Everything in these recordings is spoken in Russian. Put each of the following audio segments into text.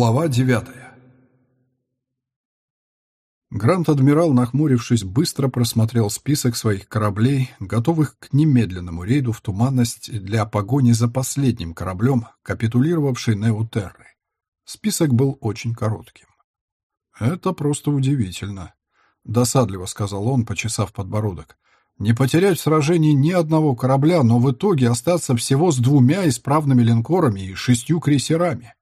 Глава девятая Грант-адмирал, нахмурившись, быстро просмотрел список своих кораблей, готовых к немедленному рейду в туманность для погони за последним кораблем, капитулировавшей Неутерры. Список был очень коротким. «Это просто удивительно», — досадливо сказал он, почесав подбородок. «Не потерять в сражении ни одного корабля, но в итоге остаться всего с двумя исправными линкорами и шестью крейсерами».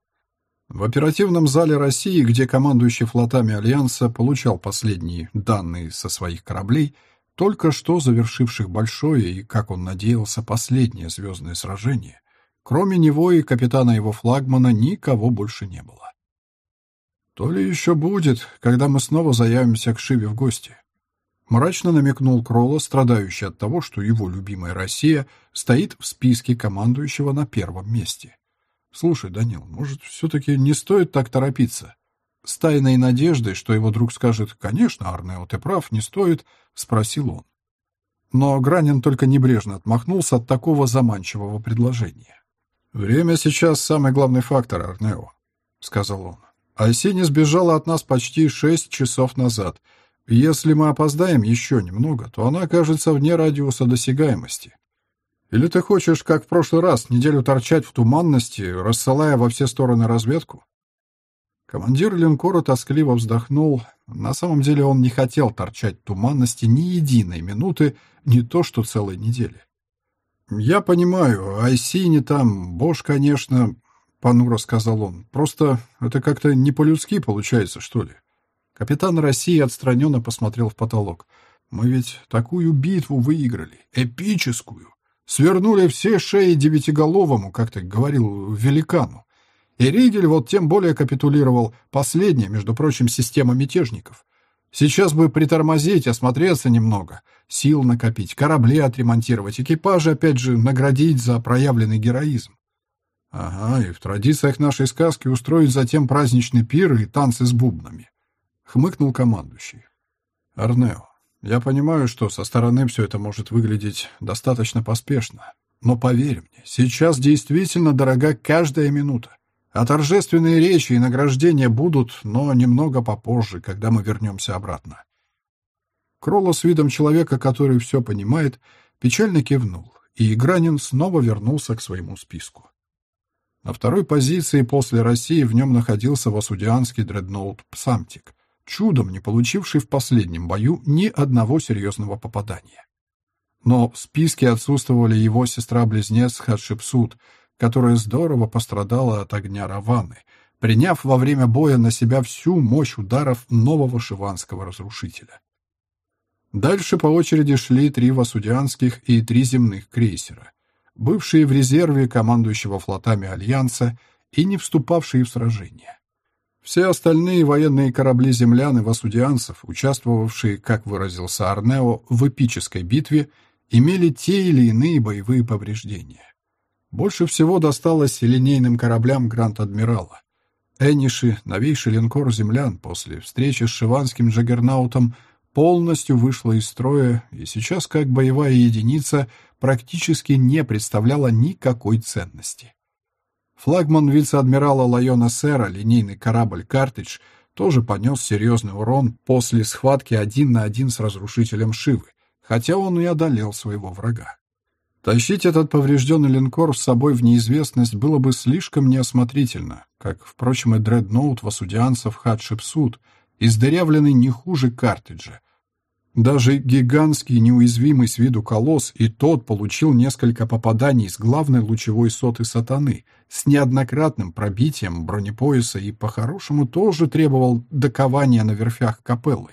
В оперативном зале России, где командующий флотами Альянса получал последние данные со своих кораблей, только что завершивших большое и, как он надеялся, последнее звездное сражение, кроме него и капитана его флагмана никого больше не было. То ли еще будет, когда мы снова заявимся к Шиве в гости. Мрачно намекнул Кролла, страдающий от того, что его любимая Россия стоит в списке командующего на первом месте. «Слушай, Данил, может, все-таки не стоит так торопиться?» С тайной надеждой, что его друг скажет «Конечно, Арнео, ты прав, не стоит», — спросил он. Но Гранин только небрежно отмахнулся от такого заманчивого предложения. «Время сейчас самый главный фактор, Арнео», — сказал он. «Айсини сбежала от нас почти шесть часов назад. Если мы опоздаем еще немного, то она окажется вне радиуса досягаемости. Или ты хочешь, как в прошлый раз, неделю торчать в туманности, рассылая во все стороны разведку?» Командир линкора тоскливо вздохнул. На самом деле он не хотел торчать в туманности ни единой минуты, не то что целой недели. «Я понимаю, Айси не там, Бош, конечно», — понуро сказал он. «Просто это как-то не по-людски получается, что ли?» Капитан России отстраненно посмотрел в потолок. «Мы ведь такую битву выиграли, эпическую. Свернули все шеи девятиголовому, как ты говорил, великану. И Ригель вот тем более капитулировал, последняя, между прочим, система мятежников. Сейчас бы притормозить, осмотреться немного, сил накопить, корабли отремонтировать, экипажи, опять же, наградить за проявленный героизм. Ага, и в традициях нашей сказки устроить затем праздничный пир и танцы с бубнами. Хмыкнул командующий. Арнео, я понимаю, что со стороны все это может выглядеть достаточно поспешно. Но поверь мне, сейчас действительно дорога каждая минута. А торжественные речи и награждения будут, но немного попозже, когда мы вернемся обратно. Кролло с видом человека, который все понимает, печально кивнул, и Игранин снова вернулся к своему списку. На второй позиции после России в нем находился васудианский дредноут «Псамтик», чудом не получивший в последнем бою ни одного серьезного попадания. Но в списке отсутствовали его сестра-близнец Хатшепсут, которая здорово пострадала от огня Раваны, приняв во время боя на себя всю мощь ударов нового шиванского разрушителя. Дальше по очереди шли три васудианских и три земных крейсера, бывшие в резерве командующего флотами Альянса и не вступавшие в сражения. Все остальные военные корабли землян и васудианцев, участвовавшие, как выразился Арнео, в эпической битве, имели те или иные боевые повреждения. Больше всего досталось линейным кораблям Гранд-Адмирала. Эниши, новейший линкор землян, после встречи с шиванским джаггернаутом полностью вышла из строя и сейчас, как боевая единица, практически не представляла никакой ценности. Флагман вице-адмирала Лайона Сера, линейный корабль «Картридж», тоже понес серьезный урон после схватки один на один с разрушителем Шивы, хотя он и одолел своего врага. Тащить этот поврежденный линкор с собой в неизвестность было бы слишком неосмотрительно, как, впрочем, и дредноут васудианцев Хатшепсут, издырявленный не хуже картриджа, даже гигантский неуязвимый с виду колосс и тот получил несколько попаданий с главной лучевой соты сатаны, с неоднократным пробитием бронепояса и по-хорошему тоже требовал докования на верфях капеллы.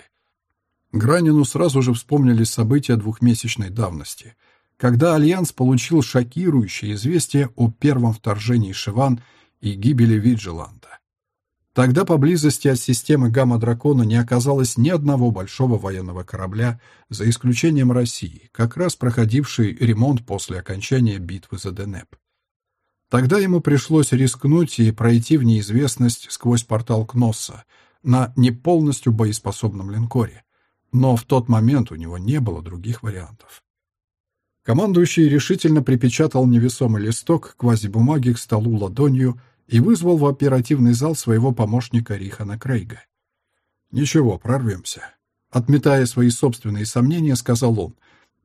Гранину сразу же вспомнились события двухмесячной давности, когда Альянс получил шокирующее известие о первом вторжении Шиван и гибели Виджиланда. Тогда поблизости от системы Гамма-Дракона не оказалось ни одного большого военного корабля, за исключением России, как раз проходившей ремонт после окончания битвы за Денеп. Тогда ему пришлось рискнуть и пройти в неизвестность сквозь портал Кносса на не полностью боеспособном линкоре, но в тот момент у него не было других вариантов. Командующий решительно припечатал невесомый листок квазибумаги к столу ладонью и вызвал в оперативный зал своего помощника Рихана Крейга. «Ничего, прорвемся», — отметая свои собственные сомнения, сказал он.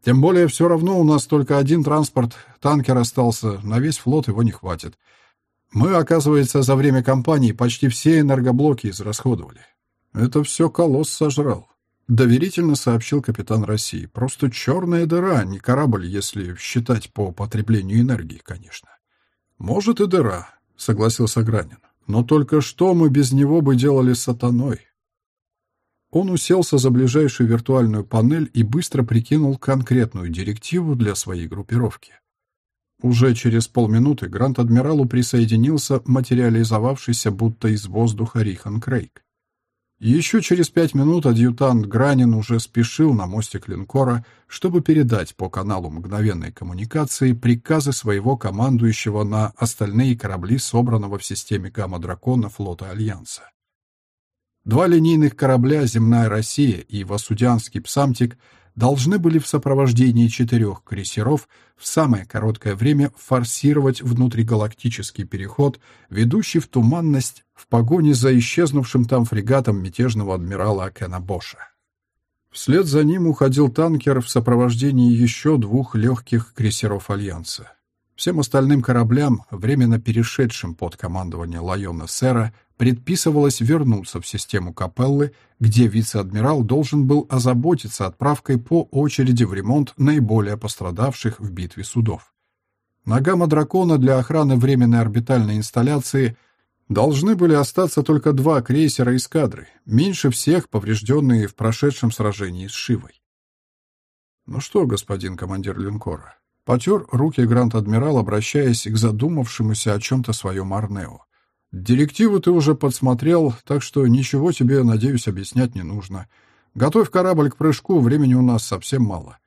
«Тем более все равно у нас только один транспорт, танкер остался, на весь флот его не хватит. Мы, оказывается, за время кампании почти все энергоблоки израсходовали. Это все колосс сожрал. Доверительно сообщил капитан России. Просто черная дыра, не корабль, если считать по потреблению энергии, конечно. Может и дыра, согласился Гранин. Но только что мы без него бы делали сатаной? Он уселся за ближайшую виртуальную панель и быстро прикинул конкретную директиву для своей группировки. Уже через полминуты Гранд-адмиралу присоединился материализовавшийся будто из воздуха Рихан Крейг. Еще через пять минут адъютант Гранин уже спешил на мостик линкора, чтобы передать по каналу мгновенной коммуникации приказы своего командующего на остальные корабли, собранного в системе Гамма-Дракона флота Альянса. Два линейных корабля «Земная Россия» и «Васудянский Псамтик» должны были в сопровождении четырех крейсеров в самое короткое время форсировать внутригалактический переход, ведущий в туманность в погоне за исчезнувшим там фрегатом мятежного адмирала Кена Боша. Вслед за ним уходил танкер в сопровождении еще двух легких крейсеров Альянса. Всем остальным кораблям, временно перешедшим под командование Лайона Сера, предписывалось вернуться в систему Капеллы, где вице-адмирал должен был озаботиться отправкой по очереди в ремонт наиболее пострадавших в битве судов. На гамма-дракона для охраны временной орбитальной инсталляции должны были остаться только два крейсера эскадры, меньше всех поврежденные в прошедшем сражении с Шивой. «Ну что, господин командир линкора?» Потер руки Гранд-адмирал, обращаясь к задумавшемуся о чем-то своем Арнео. «Директиву ты уже подсмотрел, так что ничего тебе, надеюсь, объяснять не нужно. Готовь корабль к прыжку, времени у нас совсем мало.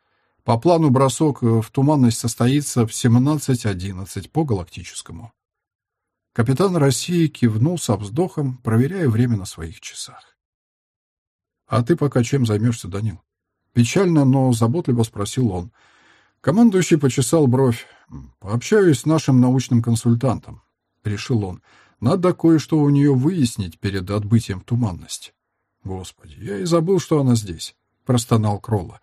По плану бросок в туманность состоится в 17.11 по галактическому». Капитан России кивнул со вздохом, проверяя время на своих часах. «А ты пока чем займешься, Данил?» Печально, но заботливо спросил он — Командующий почесал бровь. «Пообщаюсь с нашим научным консультантом», — решил он. «Надо кое-что у нее выяснить перед отбытием в туманность». «Господи, я и забыл, что она здесь», — простонал Кролла.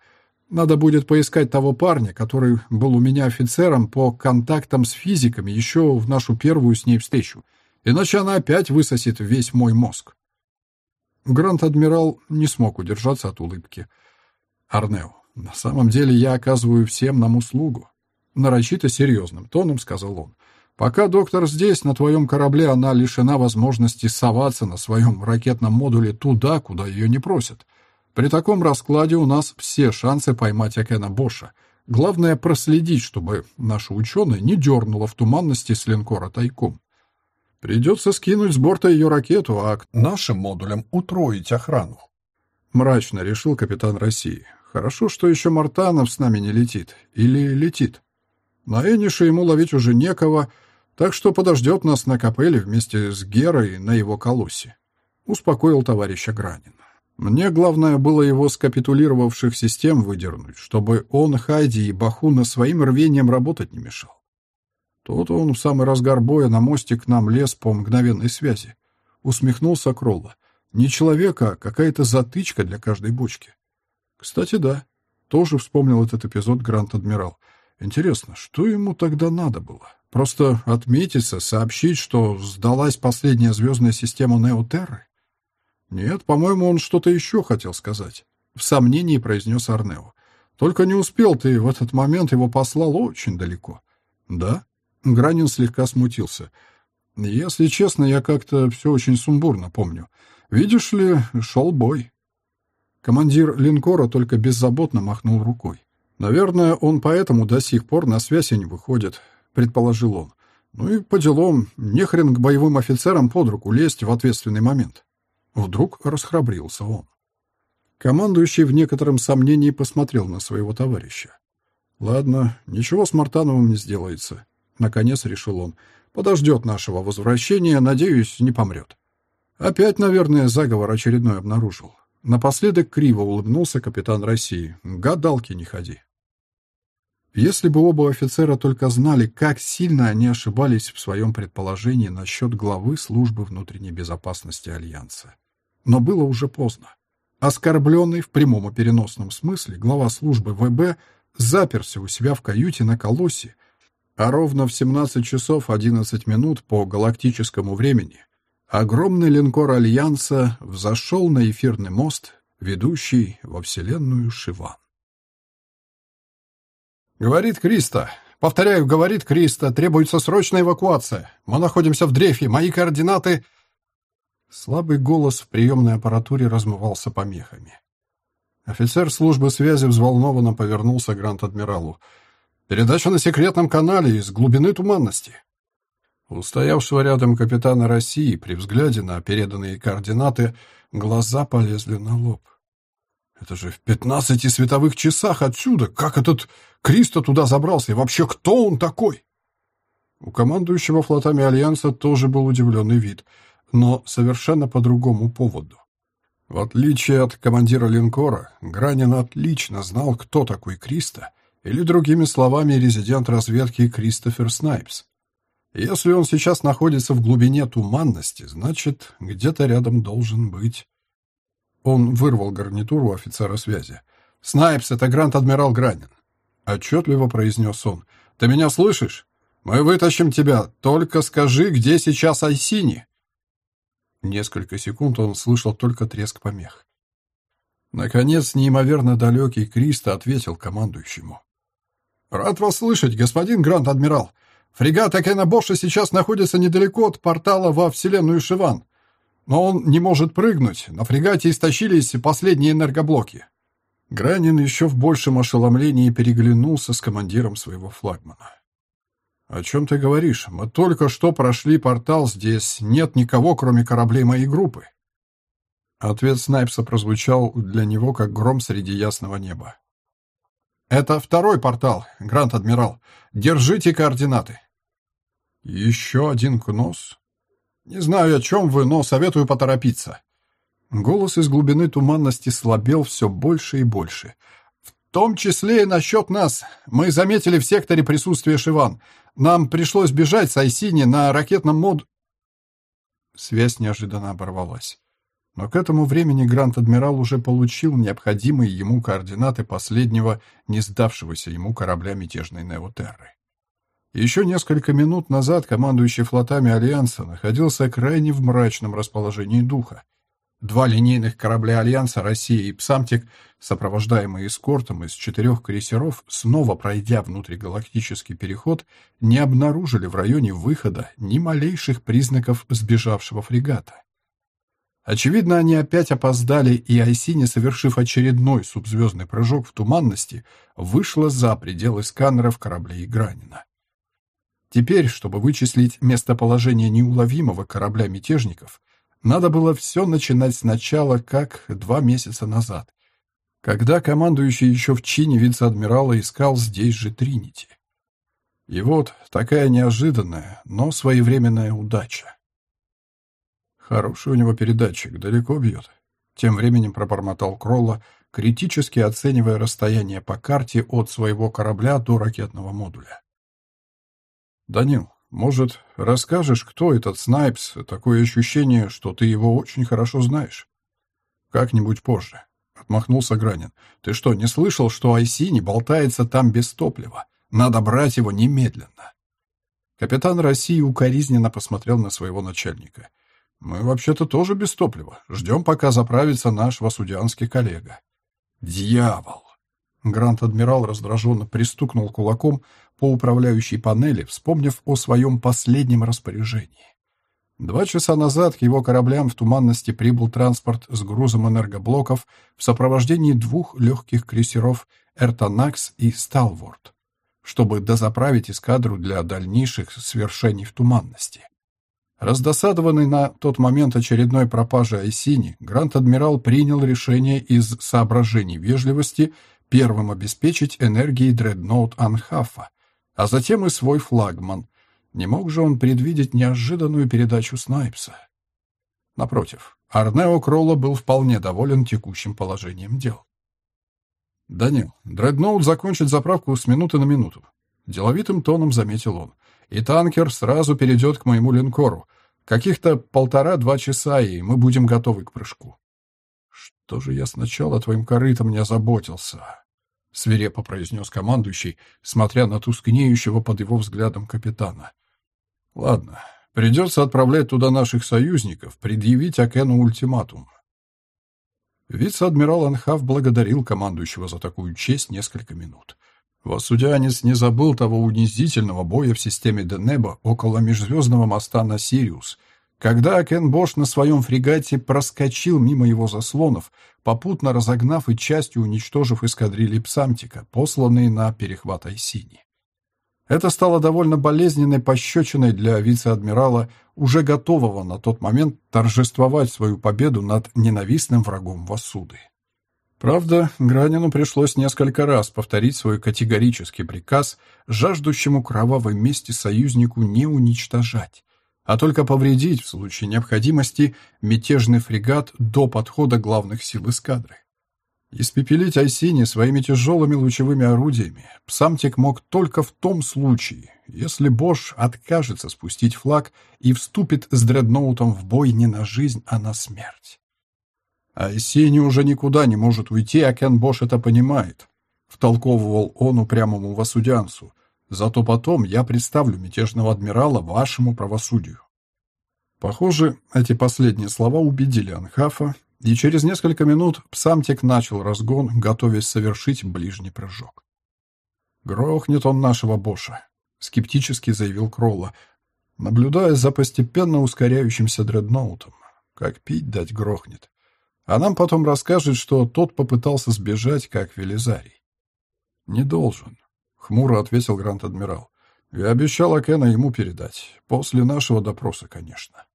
«Надо будет поискать того парня, который был у меня офицером по контактам с физиками еще в нашу первую с ней встречу. Иначе она опять высосет весь мой мозг». Грант-адмирал не смог удержаться от улыбки. «Арнео, на самом деле я оказываю всем нам услугу. Нарочито серьезным тоном сказал он. Пока доктор здесь, на твоем корабле, она лишена возможности соваться на своем ракетном модуле туда, куда ее не просят. При таком раскладе у нас все шансы поймать Акена Боша. Главное проследить, чтобы наша ученая не дернула в туманности с линкора тайком. Придется скинуть с борта ее ракету, а к нашим модулям утроить охрану. Мрачно решил капитан России. Хорошо, что еще Мартанов с нами не летит. Или летит. На Энише ему ловить уже некого, так что подождет нас на капеле вместе с Герой на его колосе. Успокоил товарища Гранин. Мне главное было его с капитулировавших систем выдернуть, чтобы он, Хайди и Бахуна своим рвением работать не мешал. Тут он в самый разгар боя на мосте к нам лез по мгновенной связи. Усмехнулся Кролла. Не человека, а какая-то затычка для каждой бочки. Кстати, да. Тоже вспомнил этот эпизод Гранд-Адмирал. Интересно, что ему тогда надо было? Просто отметиться, сообщить, что сдалась последняя звездная система Неотерры? Нет, по-моему, он что-то еще хотел сказать. В сомнении произнес Арнео. Только не успел ты, в этот момент его послал очень далеко. Да? Гранин слегка смутился. Если честно, я как-то все очень сумбурно помню. Видишь ли, шел бой. Командир линкора только беззаботно махнул рукой. «Наверное, он поэтому до сих пор на связь и не выходит», — предположил он. «Ну и по делам, нехрен к боевым офицерам под руку лезть в ответственный момент». Вдруг расхрабрился он. Командующий в некотором сомнении посмотрел на своего товарища. «Ладно, ничего с Мартановым не сделается», — наконец решил он. «Подождет нашего возвращения, надеюсь, не помрет». Опять, наверное, заговор очередной обнаружил. Напоследок криво улыбнулся капитан России. «Гадалки не ходи». Если бы оба офицера только знали, как сильно они ошибались в своем предположении насчет главы службы внутренней безопасности Альянса. Но было уже поздно. Оскорбленный в прямом и переносном смысле глава службы ВБ заперся у себя в каюте на Колоссе, а ровно в 17 часов 11 минут по галактическому времени огромный линкор Альянса взошел на эфирный мост, ведущий во Вселенную Шиван. «Говорит Криста. Повторяю, говорит Криста. Требуется срочная эвакуация. Мы находимся в дрейфе. Мои координаты...» Слабый голос в приемной аппаратуре размывался помехами. Офицер службы связи взволнованно повернулся к Гранд-Адмиралу. «Передача на секретном канале из глубины туманности». У стоявшего рядом капитана России при взгляде на переданные координаты глаза полезли на лоб. Это же в пятнадцати световых часах отсюда. Как этот Кристо туда забрался? И вообще, кто он такой? У командующего флотами Альянса тоже был удивленный вид, но совершенно по другому поводу. В отличие от командира линкора, Гранин отлично знал, кто такой Кристо, или, другими словами, резидент разведки Кристофер Снайпс. Если он сейчас находится в глубине туманности, значит, где-то рядом должен быть он вырвал гарнитуру офицера связи. «Снайпс, это гранд-адмирал Гранин!» Отчетливо произнес он. «Ты меня слышишь? Мы вытащим тебя. Только скажи, где сейчас Айсини?» Несколько секунд он слышал только треск помех. Наконец, неимоверно далекий Криста ответил командующему. «Рад вас слышать, господин Грант-адмирал. Фрегат Акена Боша сейчас находится недалеко от портала во Вселенную Шиван. Но он не может прыгнуть. На фрегате истощились последние энергоблоки. Гранин еще в большем ошеломлении переглянулся с командиром своего флагмана. «О чем ты говоришь? Мы только что прошли портал, здесь нет никого, кроме кораблей моей группы». Ответ Снайпса прозвучал для него, как гром среди ясного неба. «Это второй портал, Грант-адмирал. Держите координаты». «Еще один кнос?» «Не знаю, о чем вы, но советую поторопиться». Голос из глубины туманности слабел все больше и больше. «В том числе и насчет нас. Мы заметили в секторе присутствие Шиван. Нам пришлось бежать с Айсини на ракетном мод...» Связь неожиданно оборвалась. Но к этому времени Грант-адмирал уже получил необходимые ему координаты последнего, не сдавшегося ему корабля мятежной Неотерры. Еще несколько минут назад командующий флотами Альянса находился крайне в мрачном расположении духа. Два линейных корабля Альянса «Россия» и «Псамтик», сопровождаемые эскортом из четырех крейсеров, снова пройдя внутригалактический переход, не обнаружили в районе выхода ни малейших признаков сбежавшего фрегата. Очевидно, они опять опоздали, и Айсини, совершив очередной субзвездный прыжок в туманности, вышла за пределы сканеров кораблей Гранина. Теперь, чтобы вычислить местоположение неуловимого корабля мятежников, надо было все начинать сначала, как два месяца назад, когда командующий еще в чине вице-адмирала искал здесь же Тринити. И вот такая неожиданная, но своевременная удача. Хороший у него передатчик, далеко бьет. Тем временем пробормотал Кролла, критически оценивая расстояние по карте от своего корабля до ракетного модуля. «Данил, может, расскажешь, кто этот Снайпс? Такое ощущение, что ты его очень хорошо знаешь». «Как-нибудь позже», — отмахнулся Гранин. «Ты что, не слышал, что Айсини болтается там без топлива? Надо брать его немедленно». Капитан России укоризненно посмотрел на своего начальника. «Мы вообще-то тоже без топлива. Ждем, пока заправится наш васудианский коллега». «Дьявол!» Грант-адмирал раздраженно пристукнул кулаком по управляющей панели, вспомнив о своем последнем распоряжении. Два часа назад к его кораблям в туманности прибыл транспорт с грузом энергоблоков в сопровождении двух легких крейсеров «Эртанакс» и «Сталворд», чтобы дозаправить эскадру для дальнейших свершений в туманности. Раздосадованный на тот момент очередной пропажей Айсини, Грант-адмирал принял решение из соображений вежливости первым обеспечить энергией дредноут Анхафа, а затем и свой флагман. Не мог же он предвидеть неожиданную передачу Снайпса. Напротив, Арнео Кролло был вполне доволен текущим положением дел. «Данил, дредноут закончит заправку с минуты на минуту», — деловитым тоном заметил он. «И танкер сразу перейдет к моему линкору. Каких-то полтора-два часа, и мы будем готовы к прыжку». «Что же я сначала твоим корытом не озаботился?» — свирепо произнес командующий, смотря на тускнеющего под его взглядом капитана. «Ладно, придется отправлять туда наших союзников, предъявить Акену ультиматум. Вице-адмирал Анхав благодарил командующего за такую честь несколько минут. Васудянец не забыл того унизительного боя в системе Денеба около межзвездного моста на Сириус, когда Кен Бош на своем фрегате проскочил мимо его заслонов, попутно разогнав и частью уничтожив эскадрильи Псамтика, посланные на перехват Айсини. Это стало довольно болезненной пощечиной для вице-адмирала, уже готового на тот момент торжествовать свою победу над ненавистным врагом Васуды. Правда, Гранину пришлось несколько раз повторить свой категорический приказ жаждущему кровавой мести союзнику не уничтожать, а только повредить в случае необходимости мятежный фрегат до подхода главных сил эскадры. Испепелить Айсини своими тяжелыми лучевыми орудиями Псамтик мог только в том случае, если Бош откажется спустить флаг и вступит с дредноутом в бой не на жизнь, а на смерть. Айсини уже никуда не может уйти, а Кен Бош это понимает. Втолковывал он упрямому Васудянцу. Зато потом я представлю мятежного адмирала вашему правосудию. Похоже, эти последние слова убедили Анхафа, и через несколько минут Псамтик начал разгон, готовясь совершить ближний прыжок. «Грохнет он нашего Боша», — скептически заявил Кролла, наблюдая за постепенно ускоряющимся дредноутом. Как пить дать грохнет. А нам потом расскажет, что тот попытался сбежать, как Велизарий. «Не должен», — хмуро ответил Грант-адмирал. «Я обещал Акена ему передать. После нашего допроса, конечно».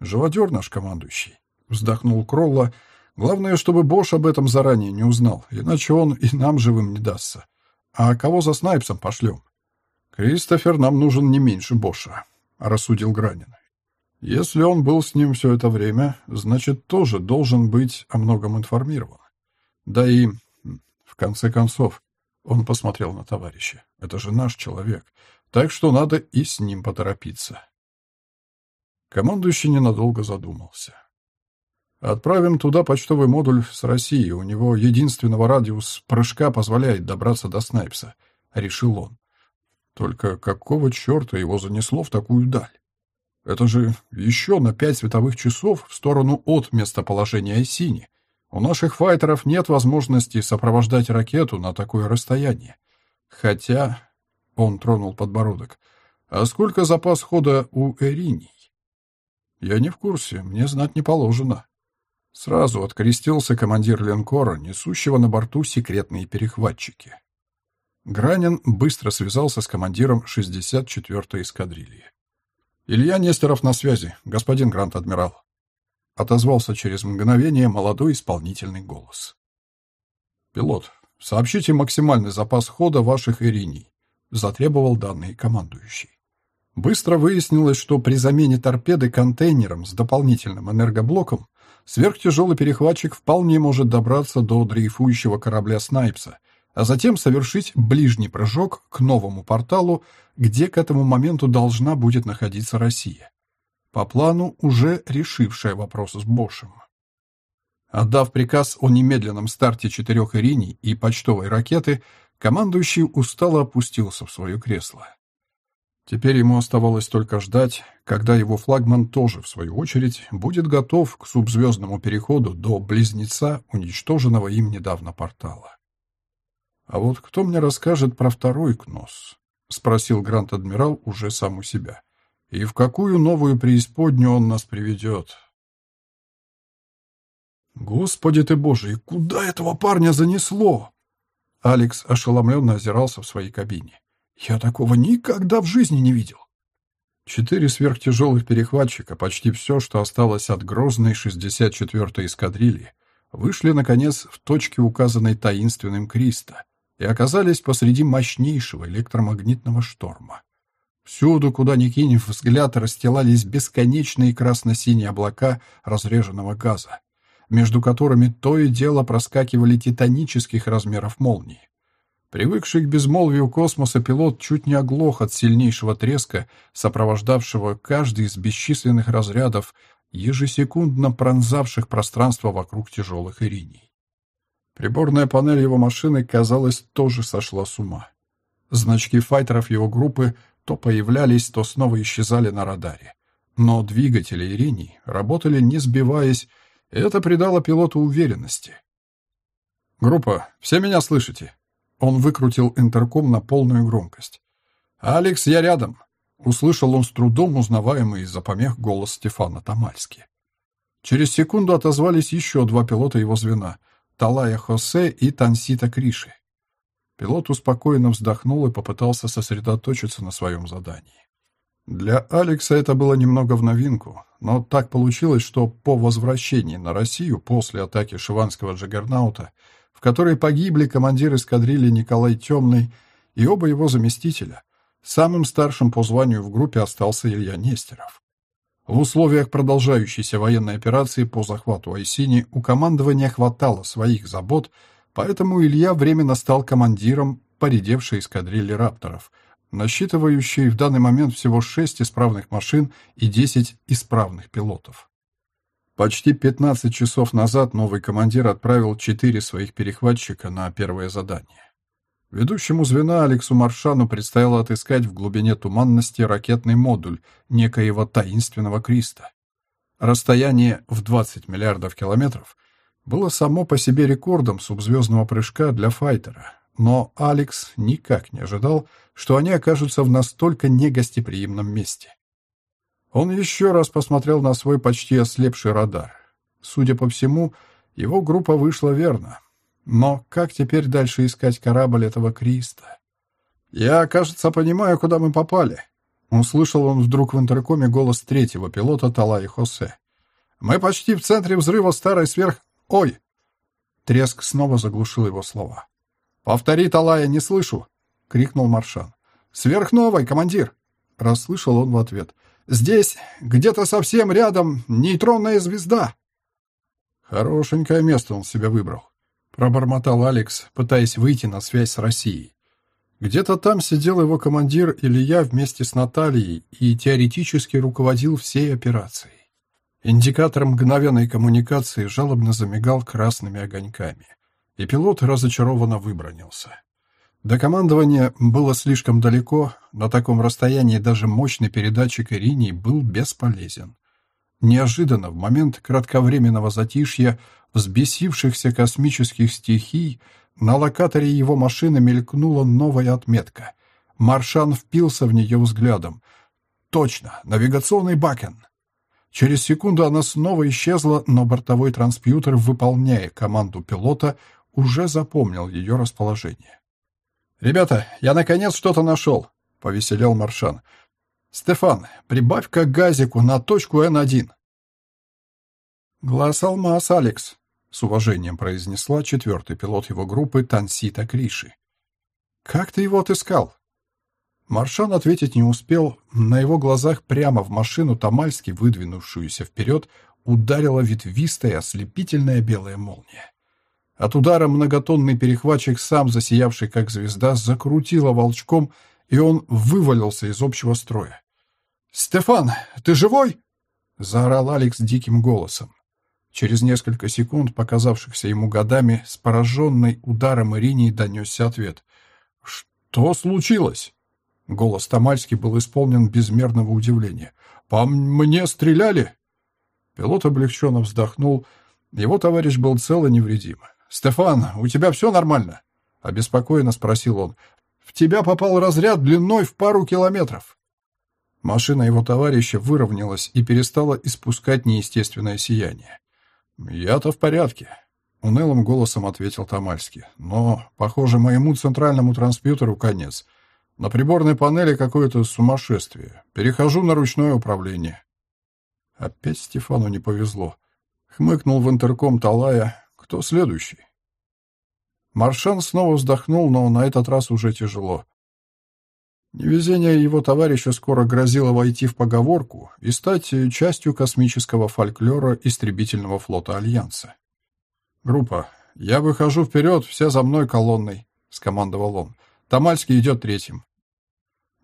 «Живодер наш командующий вздохнул Кролла. Главное, чтобы Бош об этом заранее не узнал, иначе он и нам живым не дастся. А кого за Снайпсом пошлем? Кристофер нам нужен не меньше Боша, рассудил Гранин. Если он был с ним все это время, значит, тоже должен быть о многом информирован. Да и, в конце концов, он посмотрел на товарища. Это же наш человек, так что надо и с ним поторопиться. Командующий ненадолго задумался. Отправим туда почтовый модуль с России. У него единственного радиус прыжка позволяет добраться до Снайпса, решил он. Только какого черта его занесло в такую даль? Это же еще на пять световых часов в сторону от местоположения Айсини. У наших файтеров нет возможности сопровождать ракету на такое расстояние. Хотя, он тронул подбородок, а сколько запас хода у Эриней? Я не в курсе, мне знать не положено. Сразу открестился командир линкора, несущего на борту секретные перехватчики. Гранин быстро связался с командиром 64-й эскадрильи. «Илья Нестеров на связи, господин Грант-адмирал», — отозвался через мгновение молодой исполнительный голос. «Пилот, сообщите максимальный запас хода ваших Ириней», — затребовал данный командующий. Быстро выяснилось, что при замене торпеды контейнером с дополнительным энергоблоком сверхтяжелый перехватчик вполне может добраться до дрейфующего корабля «Снайпса», а затем совершить ближний прыжок к новому порталу, где к этому моменту должна будет находиться Россия. По плану, уже решившая вопрос с Бошем. Отдав приказ о немедленном старте четырех Ириней и почтовой ракеты, командующий устало опустился в свое кресло. Теперь ему оставалось только ждать, когда его флагман тоже, в свою очередь, будет готов к субзвездному переходу до близнеца, уничтоженного им недавно портала. «А вот кто мне расскажет про второй Кнос?» — спросил Грант-адмирал уже сам у себя. «И в какую новую преисподнюю он нас приведет?» «Господи ты боже, и куда этого парня занесло?» Алекс ошеломленно озирался в своей кабине. Я такого никогда в жизни не видел. Четыре сверхтяжелых перехватчика, почти все, что осталось от грозной 64-й эскадрильи, вышли, наконец, в точке, указанной таинственным Криста, и оказались посреди мощнейшего электромагнитного шторма. Всюду, куда ни кинь взгляд, расстилались бесконечные красно-синие облака разреженного газа. между которыми то и дело проскакивали титанических размеров молнии. Привыкший к безмолвию космоса пилот чуть не оглох от сильнейшего треска, сопровождавшего каждый из бесчисленных разрядов, ежесекундно пронзавших пространство вокруг тяжелых ириний. Приборная панель его машины, казалось, тоже сошла с ума. Значки файтеров его группы то появлялись, то снова исчезали на радаре. Но двигатели Ириней работали не сбиваясь, и это придало пилоту уверенности. «Группа, все меня слышите?» Он выкрутил интерком на полную громкость. «Алекс, я рядом!» Услышал он с трудом узнаваемый из-за помех голос Стефана Тамальски. Через секунду отозвались еще два пилота его звена — Талая Хосе и Тансита Криши. Пилот успокоенно вздохнул и попытался сосредоточиться на своем задании. Для Алекса это было немного в новинку, но так получилось, что по возвращении на Россию после атаки Шиванского Джаггернаута — в которой погибли командир эскадрильи Николай Темный и оба его заместителя. Самым старшим по званию в группе остался Илья Нестеров. В условиях продолжающейся военной операции по захвату Айсини у командования хватало своих забот, поэтому Илья временно стал командиром поредевшей эскадрильи «Рапторов», насчитывающей в данный момент всего шесть исправных машин и десять исправных пилотов. Почти 15 часов назад новый командир отправил четыре своих перехватчика на первое задание. Ведущему звена Алексу Маршану предстояло отыскать в глубине туманности ракетный модуль некоего таинственного Криста. Расстояние в 20 миллиардов километров было само по себе рекордом субзвездного прыжка для файтера, но Алекс никак не ожидал, что они окажутся в настолько негостеприимном месте. Он еще раз посмотрел на свой почти ослепший радар. Судя по всему, его группа вышла верно. Но как теперь дальше искать корабль этого Криста? «Я, кажется, понимаю, куда мы попали», — услышал он вдруг в интеркоме голос третьего пилота Талаи Хосе. «Мы почти в центре взрыва старой сверх... Ой!» Треск снова заглушил его слова. «Повтори, Талая, не слышу!» — крикнул Маршан. «Сверхновой, командир!» — расслышал он в ответ. Здесь, где-то совсем рядом, нейтронная звезда. Хорошенькое место он себе выбрал, пробормотал Алекс, пытаясь выйти на связь с Россией. Где-то там сидел его командир Илья вместе с Натальей и теоретически руководил всей операцией. Индикатор мгновенной коммуникации жалобно замигал красными огоньками, и пилот разочарованно выбронился. До командования было слишком далеко, на таком расстоянии даже мощный передатчик Иринии был бесполезен. Неожиданно, в момент кратковременного затишья, взбесившихся космических стихий, на локаторе его машины мелькнула новая отметка. Маршан впился в нее взглядом. «Точно! Навигационный бакен!» Через секунду она снова исчезла, но бортовой транспьютер, выполняя команду пилота, уже запомнил ее расположение. «Ребята, я наконец что-то нашел», — повеселел Маршан. «Стефан, прибавь-ка газику на точку Н1». «Глаз алмаз, Алекс», — с уважением произнесла четвертый пилот его группы Тансита Криши. «Как ты его отыскал?» Маршан ответить не успел. На его глазах прямо в машину Тамальски, выдвинувшуюся вперед, ударила ветвистая ослепительная белая молния. От удара многотонный перехватчик, сам засиявший как звезда, закрутило волчком, и он вывалился из общего строя. «Стефан, ты живой?» — заорал Алекс диким голосом. Через несколько секунд, показавшихся ему годами, с пораженной ударом Иринии донесся ответ. «Что случилось?» Голос Тамальский был исполнен безмерного удивления. «По мне стреляли?» Пилот облегченно вздохнул. Его товарищ был цел и невредим. «Стефан, у тебя все нормально?» — обеспокоенно спросил он. «В тебя попал разряд длиной в пару километров». Машина его товарища выровнялась и перестала испускать неестественное сияние. «Я-то в порядке», — унылым голосом ответил Тамальский. «Но, похоже, моему центральному транспьютеру конец. На приборной панели какое-то сумасшествие. Перехожу на ручное управление». Опять Стефану не повезло. Хмыкнул в интерком Талая, кто следующий? Маршан снова вздохнул, но на этот раз уже тяжело. Невезение его товарища скоро грозило войти в поговорку и стать частью космического фольклора истребительного флота Альянса. «Группа, я выхожу вперед, все за мной колонной», — скомандовал он. «Тамальский идет третьим».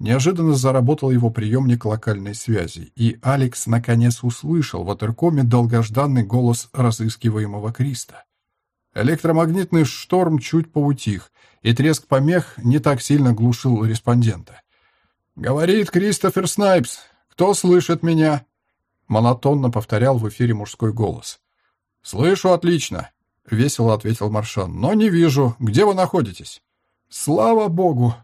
Неожиданно заработал его приемник локальной связи, и Алекс наконец услышал в интеркоме долгожданный голос разыскиваемого Криста. Электромагнитный шторм чуть поутих, и треск помех не так сильно глушил респондента. «Говорит Кристофер Снайпс. Кто слышит меня?» Монотонно повторял в эфире мужской голос. «Слышу отлично», — весело ответил Маршан. «Но не вижу. Где вы находитесь?» «Слава богу!»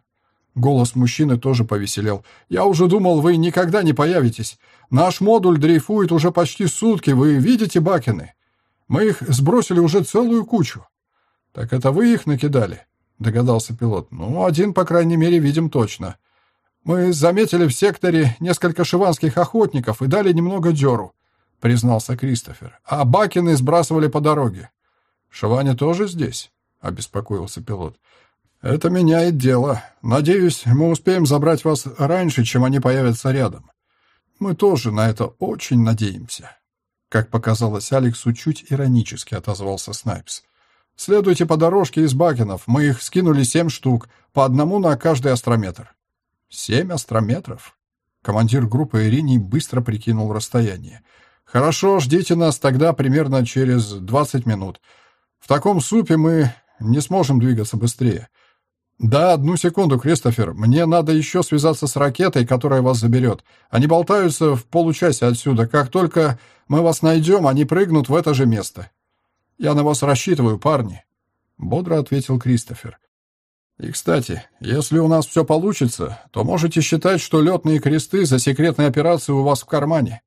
Голос мужчины тоже повеселел. «Я уже думал, вы никогда не появитесь. Наш модуль дрейфует уже почти сутки. Вы видите бакины? Мы их сбросили уже целую кучу». «Так это вы их накидали?» — догадался пилот. «Ну, один, по крайней мере, видим точно. Мы заметили в секторе несколько шиванских охотников и дали немного дёру признался Кристофер. «А Бакины сбрасывали по дороге». «Шивани тоже здесь?» — обеспокоился пилот. «Это меняет дело. Надеюсь, мы успеем забрать вас раньше, чем они появятся рядом. Мы тоже на это очень надеемся». Как показалось Алексу, чуть иронически отозвался Снайпс. «Следуйте по дорожке из Бакинов. Мы их скинули семь штук, по одному на каждый астрометр». «Семь астрометров?» Командир группы Иринии быстро прикинул расстояние. «Хорошо, ждите нас тогда примерно через 20 минут. В таком супе мы не сможем двигаться быстрее. Да, одну секунду, Кристофер. Мне надо еще связаться с ракетой, которая вас заберет. Они болтаются в получасе отсюда. Как только мы вас найдем, они прыгнут в это же место. Я на вас рассчитываю, парни», — бодро ответил Кристофер. «И, кстати, если у нас все получится, то можете считать, что летные кресты за секретные операции у вас в кармане.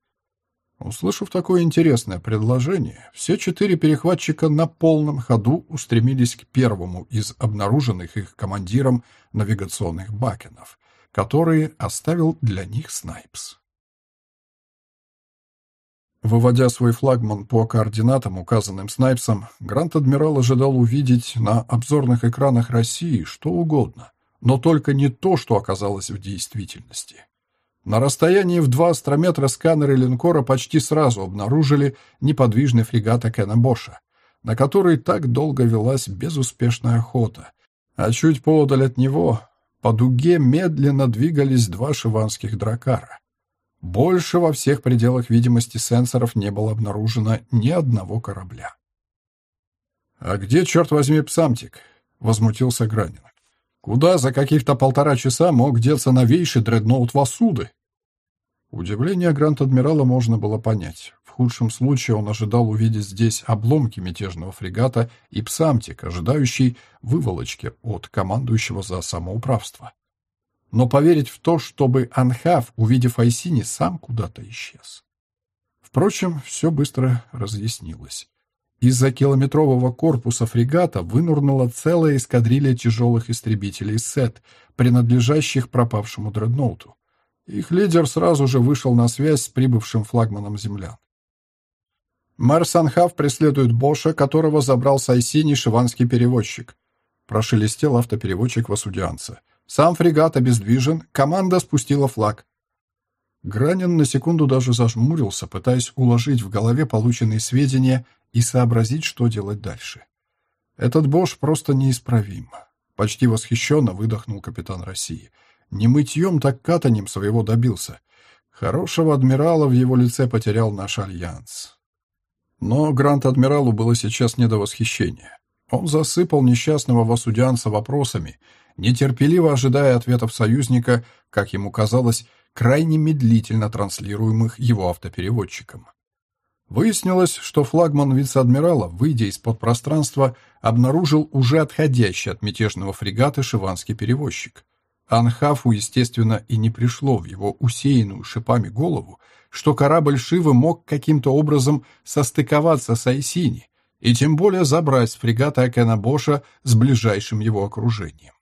Услышав такое интересное предложение, все четыре перехватчика на полном ходу устремились к первому из обнаруженных их командиром навигационных бакенов, которые оставил для них Снайпс. Выводя свой флагман по координатам, указанным Снайпсом, Грант-адмирал ожидал увидеть на обзорных экранах России что угодно, но только не то, что оказалось в действительности. На расстоянии в два астрометра сканеры линкора почти сразу обнаружили неподвижный фрегат Акена Боша, на который так долго велась безуспешная охота, а чуть поодаль от него по дуге медленно двигались два шиванских дракара. Больше во всех пределах видимости сенсоров не было обнаружено ни одного корабля. «А где, черт возьми, Псамтик?» — возмутился Гранин. Куда за каких-то полтора часа мог деться новейший дредноут Васуды? Удивление Гранд-Адмирала можно было понять. В худшем случае он ожидал увидеть здесь обломки мятежного фрегата и псамтик, ожидающий выволочки от командующего за самоуправство. Но поверить в то, чтобы Анхав, увидев Айсини, сам куда-то исчез. Впрочем, все быстро разъяснилось. Из-за километрового корпуса фрегата вынурнула целая эскадрилья тяжелых истребителей «Сет», принадлежащих пропавшему дредноуту. Их лидер сразу же вышел на связь с прибывшим флагманом землян. Мэр Санхав преследует Боша, которого забрал Сайсини шиванский переводчик. Прошелестел автопереводчик Васудианца. Сам фрегат обездвижен, команда спустила флаг. Гранин на секунду даже зажмурился, пытаясь уложить в голове полученные сведения и сообразить, что делать дальше. Этот Бош просто неисправим. Почти восхищенно выдохнул капитан России. Не мытьем, так катанием своего добился. Хорошего адмирала в его лице потерял наш альянс. Но Гранд-адмиралу было сейчас не до восхищения. Он засыпал несчастного васудианца вопросами, нетерпеливо ожидая ответов союзника, как ему казалось, крайне медлительно транслируемых его автопереводчиком. Выяснилось, что флагман вице-адмирала, выйдя из-под пространства, обнаружил уже отходящий от мятежного фрегата шиванский перевозчик. Анхафу, естественно, и не пришло в его усеянную шипами голову, что корабль Шивы мог каким-то образом состыковаться с Айсини и тем более забрать с фрегата Акенабоша с ближайшим его окружением.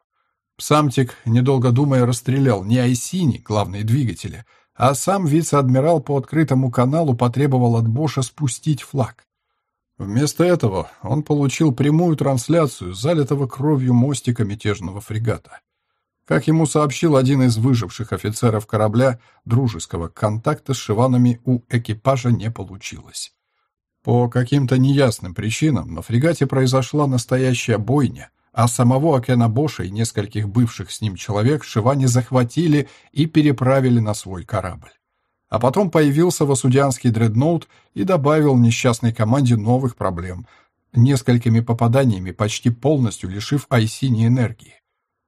Самтик, недолго думая, расстрелял не Айсини, главные двигатели, а сам вице-адмирал по открытому каналу потребовал от Боша спустить флаг. Вместо этого он получил прямую трансляцию залитого кровью мостика мятежного фрегата. Как ему сообщил один из выживших офицеров корабля, дружеского контакта с Шиванами у экипажа не получилось. По каким-то неясным причинам на фрегате произошла настоящая бойня, а самого Акена Боша и нескольких бывших с ним человек Шивани захватили и переправили на свой корабль. А потом появился васудианский дредноут и добавил несчастной команде новых проблем, несколькими попаданиями почти полностью лишив Айсини энергии.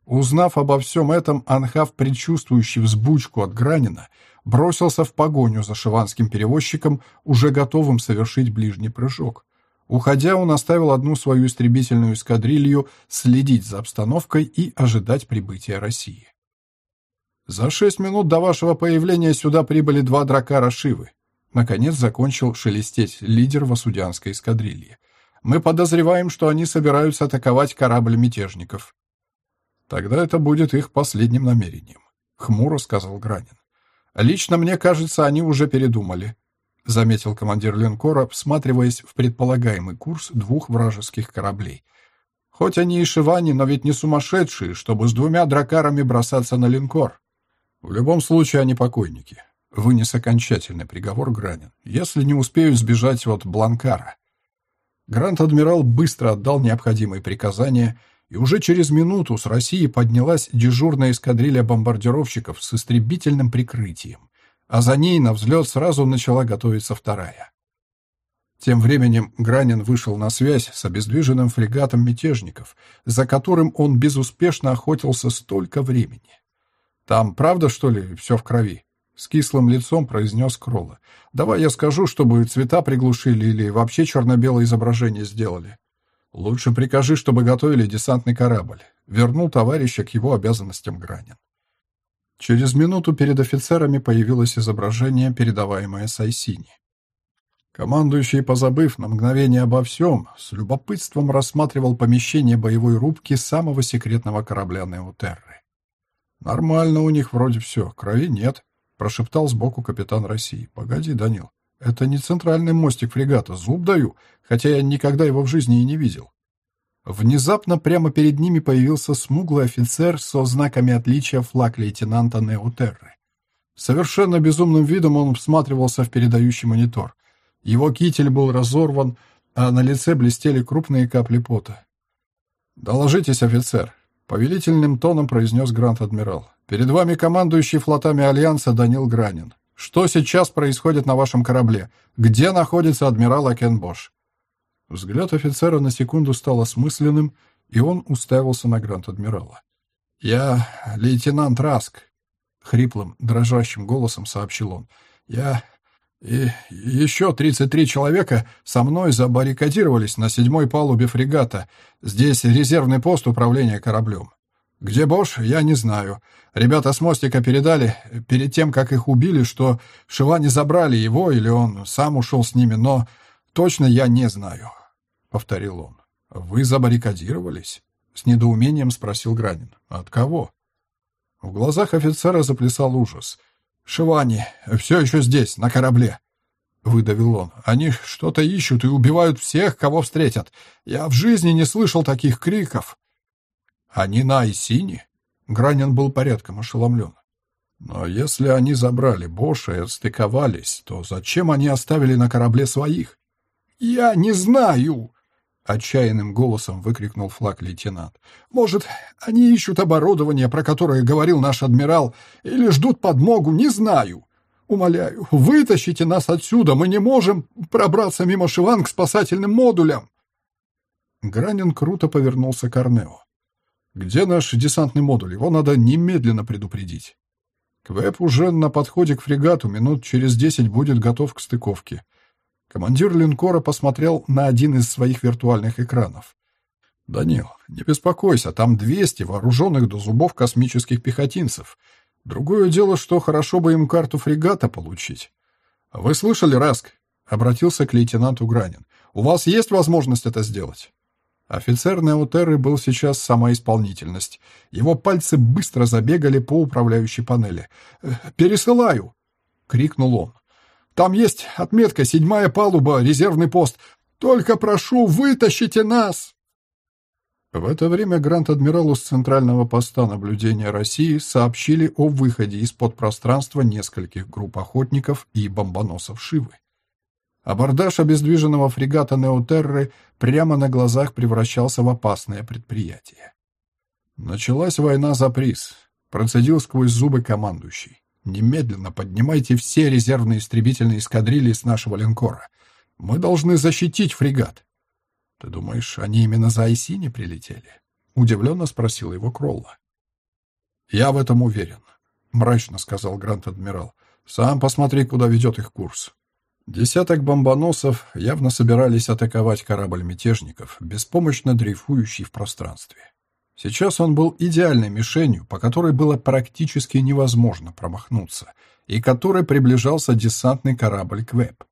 Узнав обо всем этом, Анхав, предчувствующий взбучку от Гранина, бросился в погоню за шиванским перевозчиком, уже готовым совершить ближний прыжок. Уходя, он оставил одну свою истребительную эскадрилью следить за обстановкой и ожидать прибытия России. «За шесть минут до вашего появления сюда прибыли два дракара Шивы», наконец закончил шелестеть лидер Васудианской эскадрильи. «Мы подозреваем, что они собираются атаковать корабль мятежников». Тогда это будет их последним намерением, хмуро сказал Гранин. Лично мне кажется, они уже передумали, заметил командир линкора, всматриваясь в предполагаемый курс двух вражеских кораблей. Хоть они и шивани, но ведь не сумасшедшие, чтобы с двумя дракарами бросаться на линкор. В любом случае они покойники. Вынес окончательный приговор Гранин, если не успеют сбежать от Бланкара. Грант-адмирал быстро отдал необходимые приказания — и уже через минуту с России поднялась дежурная эскадрилья бомбардировщиков с истребительным прикрытием, а за ней на взлет сразу начала готовиться вторая. Тем временем Гранин вышел на связь с обездвиженным фрегатом мятежников, за которым он безуспешно охотился столько времени. «Там правда, что ли, все в крови?» — с кислым лицом произнес Кролла. «Давай я скажу, чтобы цвета приглушили или вообще черно-белое изображение сделали». «Лучше прикажи, чтобы готовили десантный корабль», — вернул товарища к его обязанностям Гранин. Через минуту перед офицерами появилось изображение, передаваемое Сайсини. Командующий, позабыв на мгновение обо всем, с любопытством рассматривал помещение боевой рубки самого секретного корабля Неотерры. «Нормально у них вроде все, крови нет», — прошептал сбоку капитан России. «Погоди, Данил, это не центральный мостик фрегата, зуб даю, хотя я никогда его в жизни и не видел. Внезапно прямо перед ними появился смуглый офицер со знаками отличия флаг лейтенанта Неотерры. Совершенно безумным видом он всматривался в передающий монитор. Его китель был разорван, а на лице блестели крупные капли пота. «Доложитесь, офицер», — повелительным тоном произнес Грант-адмирал. «Перед вами командующий флотами Альянса Данил Гранин. Что сейчас происходит на вашем корабле? Где находится адмирал Акенбош?» Взгляд офицера на секунду стал осмысленным, и он уставился на грант-адмирала. «Я лейтенант Раск», — хриплым, дрожащим голосом сообщил он. «Я и еще 33 человека со мной забаррикадировались на седьмой палубе фрегата. Здесь резервный пост управления кораблем. Где Бош, я не знаю. Ребята с мостика передали, перед тем, как их убили, что Шивани забрали его, или он сам ушел с ними, но точно я не знаю», — повторил он. «Вы забаррикадировались?» — с недоумением спросил Гранин. «От кого?» В глазах офицера заплясал ужас. «Шивани, все еще здесь, на корабле», — выдавил он. «Они что-то ищут и убивают всех, кого встретят. Я в жизни не слышал таких криков». Они на Айсине? Гранин был порядком ошеломлен. Но если они забрали Боша и отстыковались, то зачем они оставили на корабле своих? «Я не знаю!» — отчаянным голосом выкрикнул флаг лейтенант. «Может, они ищут оборудование, про которое говорил наш адмирал, или ждут подмогу, не знаю. Умоляю, вытащите нас отсюда, мы не можем пробраться мимо Шиван к спасательным модулям!» Гранин круто повернулся к Арнео. «Где наш десантный модуль? Его надо немедленно предупредить». Квеб уже на подходе к фрегату, минут через десять будет готов к стыковке. Командир линкора посмотрел на один из своих виртуальных экранов. «Данил, не беспокойся, там 200 вооруженных до зубов космических пехотинцев. Другое дело, что хорошо бы им карту фрегата получить. Вы слышали, Раск?» — обратился к лейтенанту Гранин. «У вас есть возможность это сделать?» Офицер Неотерры был сейчас сама исполнительность. Его пальцы быстро забегали по управляющей панели. «Э, «Пересылаю!» — крикнул он. «Там есть отметка «Седьмая палуба, резервный пост». Только прошу, вытащите нас!» В это время грант-адмиралу с Центрального поста наблюдения России сообщили о выходе из-под пространства нескольких групп охотников и бомбоносов Шивы. Абордаж обездвиженного фрегата Неотерры прямо на глазах превращался в опасное предприятие. Началась война за приз. Процедил сквозь зубы командующий. Немедленно поднимайте все резервные истребительные эскадрильи с нашего линкора. Мы должны защитить фрегат. Ты думаешь, они именно за Айсини прилетели? Удивленно спросил его Кролла. Я в этом уверен, мрачно сказал Грант-адмирал. Сам посмотри, куда ведет их курс. Десяток бомбоносов явно собирались атаковать корабль мятежников, беспомощно дрейфующий в пространстве. Сейчас он был идеальной мишенью, по которой было практически невозможно промахнуться, и которой приближался десантный корабль «Квеб».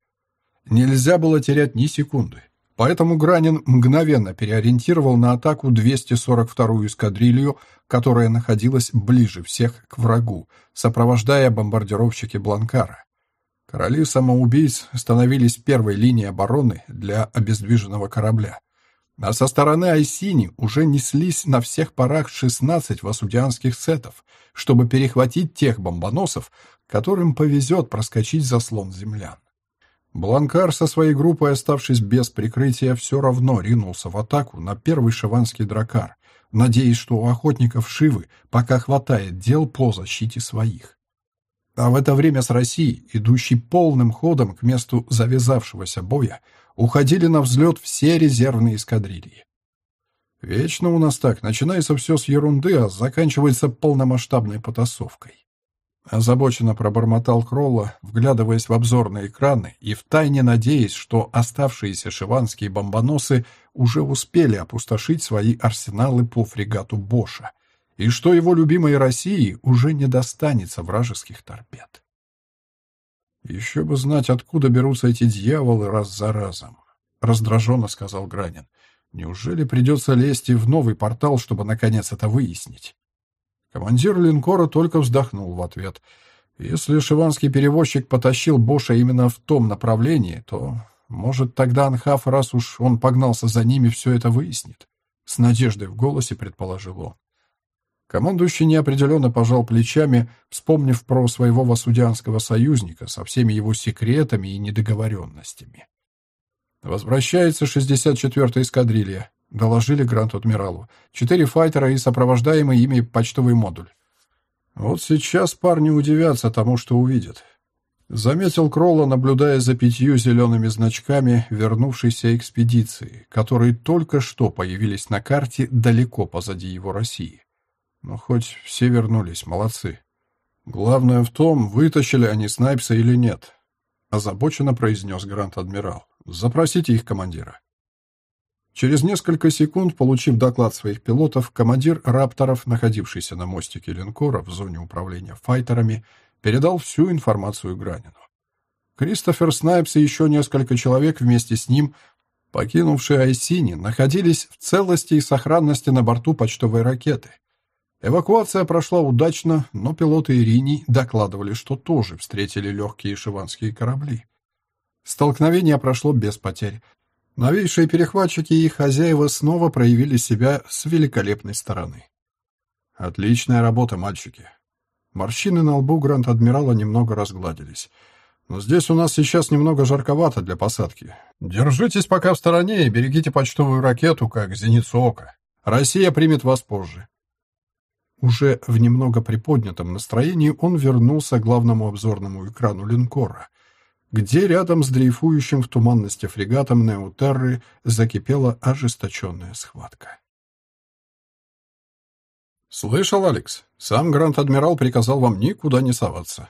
Нельзя было терять ни секунды, поэтому Гранин мгновенно переориентировал на атаку 242-ю эскадрилью, которая находилась ближе всех к врагу, сопровождая бомбардировщики Бланкара. Короли самоубийц становились первой линией обороны для обездвиженного корабля. А со стороны Айсини уже неслись на всех парах 16 васудианских сетов, чтобы перехватить тех бомбоносов, которым повезет проскочить заслон землян. Бланкар со своей группой, оставшись без прикрытия, все равно ринулся в атаку на первый шиванский дракар, надеясь, что у охотников Шивы пока хватает дел по защите своих. А в это время с Россией, идущей полным ходом к месту завязавшегося боя, уходили на взлет все резервные эскадрильи. Вечно у нас так, начинается все с ерунды, а заканчивается полномасштабной потасовкой. Озабоченно пробормотал Кролла, вглядываясь в обзорные экраны и втайне надеясь, что оставшиеся шиванские бомбоносы уже успели опустошить свои арсеналы по фрегату Боша — и что его любимой России уже не достанется вражеских торпед. «Еще бы знать, откуда берутся эти дьяволы раз за разом», — раздраженно сказал Гранин. «Неужели придется лезть и в новый портал, чтобы наконец это выяснить?» Командир линкора только вздохнул в ответ. «Если шиванский перевозчик потащил Боша именно в том направлении, то, может, тогда Анхаф, раз уж он погнался за ними, все это выяснит?» С надеждой в голосе предположил он. Командующий неопределенно пожал плечами, вспомнив про своего васудианского союзника со всеми его секретами и недоговоренностями. «Возвращается 64-я эскадрилья», — доложили Гранд-Адмиралу. «Четыре файтера и сопровождаемый ими почтовый модуль». «Вот сейчас парни удивятся тому, что увидят», — заметил Кролла, наблюдая за пятью зелеными значками вернувшейся экспедиции, которые только что появились на карте далеко позади его России. Ну, хоть все вернулись, молодцы. Главное в том, вытащили они Снайпса или нет. Озабоченно произнес Грант-адмирал. Запросите их командира. Через несколько секунд, получив доклад своих пилотов, командир рапторов, находившийся на мостике линкора в зоне управления файтерами, передал всю информацию Гранину. Кристофер Снайпс и еще несколько человек вместе с ним, покинувшие Айсини, находились в целости и сохранности на борту почтовой ракеты, Эвакуация прошла удачно, но пилоты Ирини докладывали, что тоже встретили легкие шиванские корабли. Столкновение прошло без потерь. Новейшие перехватчики и их хозяева снова проявили себя с великолепной стороны. Отличная работа, мальчики. Морщины на лбу Гранд-адмирала немного разгладились. Но здесь у нас сейчас немного жарковато для посадки. Держитесь пока в стороне и берегите почтовую ракету, как зеницу ока. Россия примет вас позже. Уже в немного приподнятом настроении он вернулся к главному обзорному экрану линкора, где рядом с дрейфующим в туманности фрегатом Неутерры закипела ожесточенная схватка. «Слышал, Алекс? Сам Гранд-адмирал приказал вам никуда не соваться».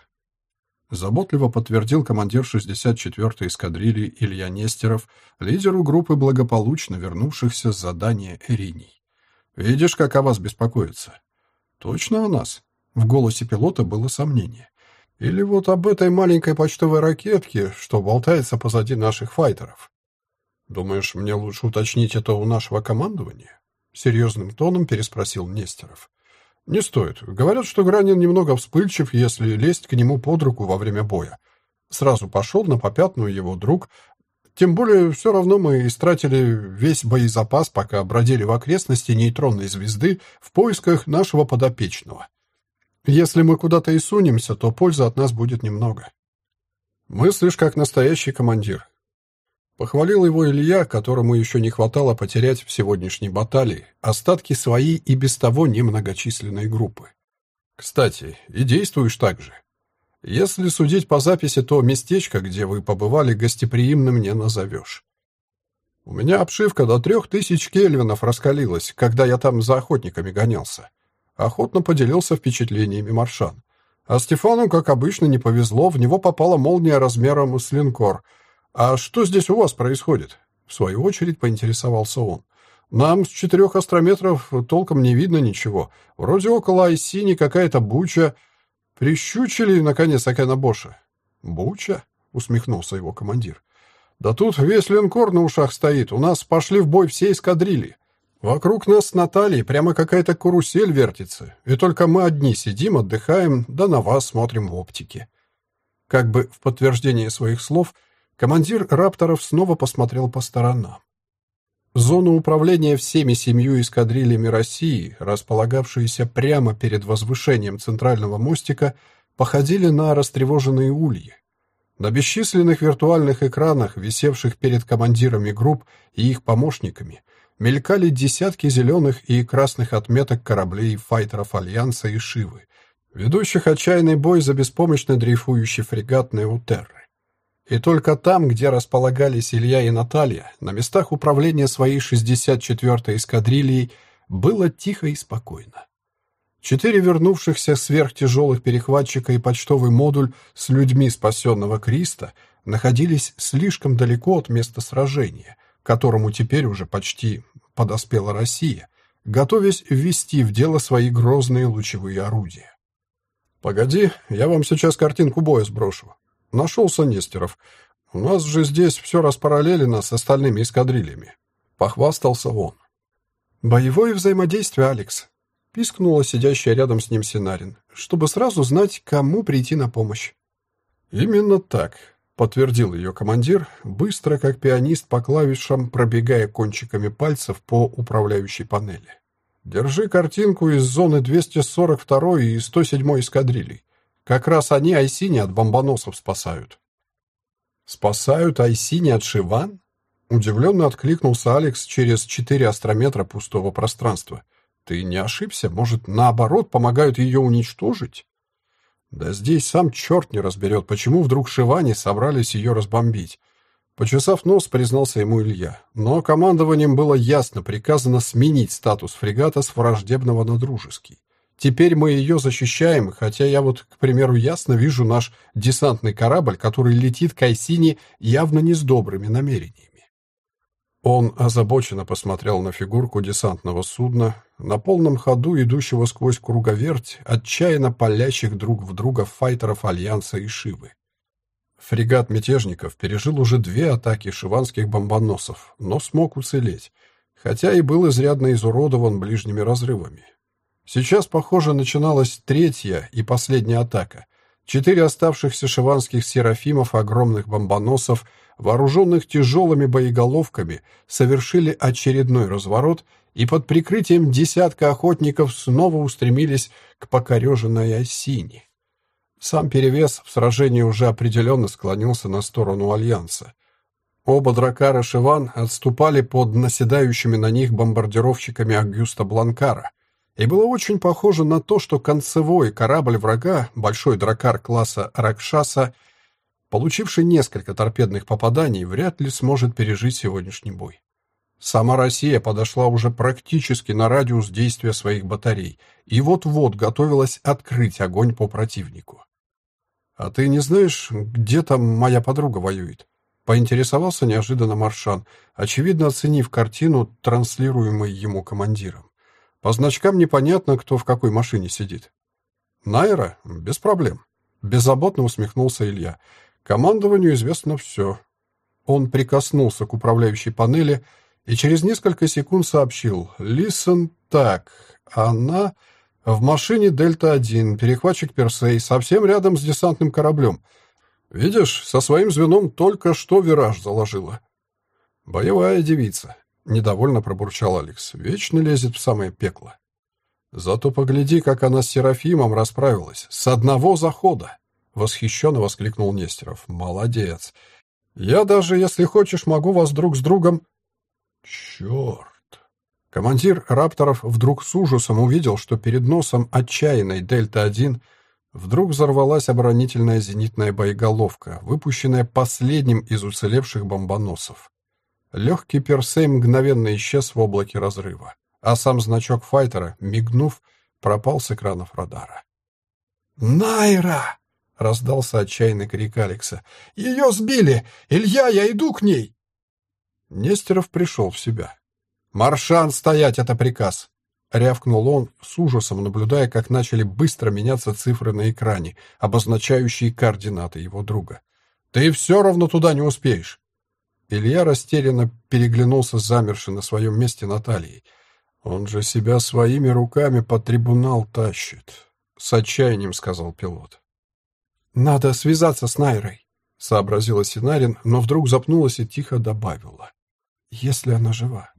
Заботливо подтвердил командир 64-й эскадрильи Илья Нестеров, лидеру группы благополучно вернувшихся с задания Эриней. «Видишь, как о вас беспокоится. Точно о нас? В голосе пилота было сомнение. Или вот об этой маленькой почтовой ракетке, что болтается позади наших файтеров? Думаешь, мне лучше уточнить это у нашего командования? Серьезным тоном переспросил Нестеров. Не стоит. Говорят, что Гранин немного вспыльчив, если лезть к нему под руку во время боя. Сразу пошел на попятную его друг. Тем более, все равно мы истратили весь боезапас, пока бродили в окрестности нейтронной звезды в поисках нашего подопечного. Если мы куда-то и сунемся, то пользы от нас будет немного. Мыслишь, как настоящий командир. Похвалил его Илья, которому еще не хватало потерять в сегодняшней баталии остатки своей и без того немногочисленной группы. Кстати, и действуешь так же. Если судить по записи, то местечко, где вы побывали, гостеприимным не назовешь. У меня обшивка до трех тысяч кельвинов раскалилась, когда я там за охотниками гонялся. Охотно поделился впечатлениями Маршан. А Стефану, как обычно, не повезло, в него попала молния размером с линкор. А что здесь у вас происходит? В свою очередь поинтересовался он. Нам с четырех астрометров толком не видно ничего. Вроде около Айсини какая-то буча. Прищучили, наконец, Акена Боша. «Буча?» — усмехнулся его командир. «Да тут весь линкор на ушах стоит. У нас пошли в бой все эскадрильи. Вокруг нас с прямо какая-то карусель вертится. И только мы одни сидим, отдыхаем, да на вас смотрим в оптике». Как бы в подтверждение своих слов, командир рапторов снова посмотрел по сторонам. Зону управления всеми семью эскадрильями России, располагавшиеся прямо перед возвышением центрального мостика, походили на растревоженные ульи. На бесчисленных виртуальных экранах, висевших перед командирами групп и их помощниками, мелькали десятки зеленых и красных отметок кораблей файтеров Альянса и Шивы, ведущих отчаянный бой за беспомощно дрейфующий фрегат Неутерры. И только там, где располагались Илья и Наталья, на местах управления своей 64-й эскадрильей, было тихо и спокойно. Четыре вернувшихся сверхтяжелых перехватчика и почтовый модуль с людьми спасенного Криста находились слишком далеко от места сражения, к которому теперь уже почти подоспела Россия, готовясь ввести в дело свои грозные лучевые орудия. «Погоди, я вам сейчас картинку боя сброшу», Нашелся Нестеров. У нас же здесь все распараллелено с остальными эскадрильями. Похвастался он. Боевое взаимодействие, Алекс. Пискнула сидящая рядом с ним Синарин, чтобы сразу знать, кому прийти на помощь. Именно так, подтвердил ее командир, быстро, как пианист по клавишам, пробегая кончиками пальцев по управляющей панели. Держи картинку из зоны 242 и 107 эскадрилей. Как раз они Айсини от бомбоносов спасают. Спасают Айсини от Шиван? Удивленно откликнулся Алекс через четыре астрометра пустого пространства. Ты не ошибся? Может, наоборот, помогают ее уничтожить? Да здесь сам черт не разберет, почему вдруг Шиване собрались ее разбомбить. Почесав нос, признался ему Илья. Но командованием было ясно приказано сменить статус фрегата с враждебного на дружеский. Теперь мы ее защищаем, хотя я вот, к примеру, ясно вижу наш десантный корабль, который летит к Айсине явно не с добрыми намерениями. Он озабоченно посмотрел на фигурку десантного судна, на полном ходу идущего сквозь круговерть, отчаянно палящих друг в друга файтеров Альянса и Шивы. Фрегат мятежников пережил уже две атаки шиванских бомбоносов, но смог уцелеть, хотя и был изрядно изуродован ближними разрывами. Сейчас, похоже, начиналась третья и последняя атака. Четыре оставшихся шиванских серафимов огромных бомбоносов, вооруженных тяжелыми боеголовками, совершили очередной разворот и под прикрытием десятка охотников снова устремились к покореженной осине. Сам перевес в сражении уже определенно склонился на сторону Альянса. Оба дракара Шиван отступали под наседающими на них бомбардировщиками Агюста Бланкара — и было очень похоже на то, что концевой корабль врага, большой дракар класса Ракшаса, получивший несколько торпедных попаданий, вряд ли сможет пережить сегодняшний бой. Сама Россия подошла уже практически на радиус действия своих батарей и вот-вот готовилась открыть огонь по противнику. «А ты не знаешь, где там моя подруга воюет?» Поинтересовался неожиданно Маршан, очевидно оценив картину, транслируемой ему командиром. По значкам непонятно, кто в какой машине сидит. Найра? Без проблем. Беззаботно усмехнулся Илья. Командованию известно все. Он прикоснулся к управляющей панели и через несколько секунд сообщил. «Лисон так, она...» В машине Дельта-1, перехватчик Персей, совсем рядом с десантным кораблем. Видишь, со своим звеном только что вираж заложила. Боевая девица. Недовольно пробурчал Алекс. Вечно лезет в самое пекло. Зато погляди, как она с Серафимом расправилась. С одного захода. Восхищенно воскликнул Нестеров. Молодец. Я даже, если хочешь, могу вас друг с другом...» «Черт!» Командир «Рапторов» вдруг с ужасом увидел, что перед носом отчаянной «Дельта-1» вдруг взорвалась оборонительная зенитная боеголовка, выпущенная последним из уцелевших бомбоносов. Легкий Персей мгновенно исчез в облаке разрыва, а сам значок файтера, мигнув, пропал с экранов радара. «Найра!» — раздался отчаянный крик Алекса. «Ее сбили! Илья, я иду к ней!» Нестеров пришел в себя. «Маршан стоять! Это приказ!» Рявкнул он, с ужасом наблюдая, как начали быстро меняться цифры на экране, обозначающие координаты его друга. «Ты все равно туда не успеешь!» Илья растерянно переглянулся с замершей на своем месте Натальей. «Он же себя своими руками по трибунал тащит», — с отчаянием сказал пилот. «Надо связаться с Найрой», — сообразила Синарин, но вдруг запнулась и тихо добавила. «Если она жива».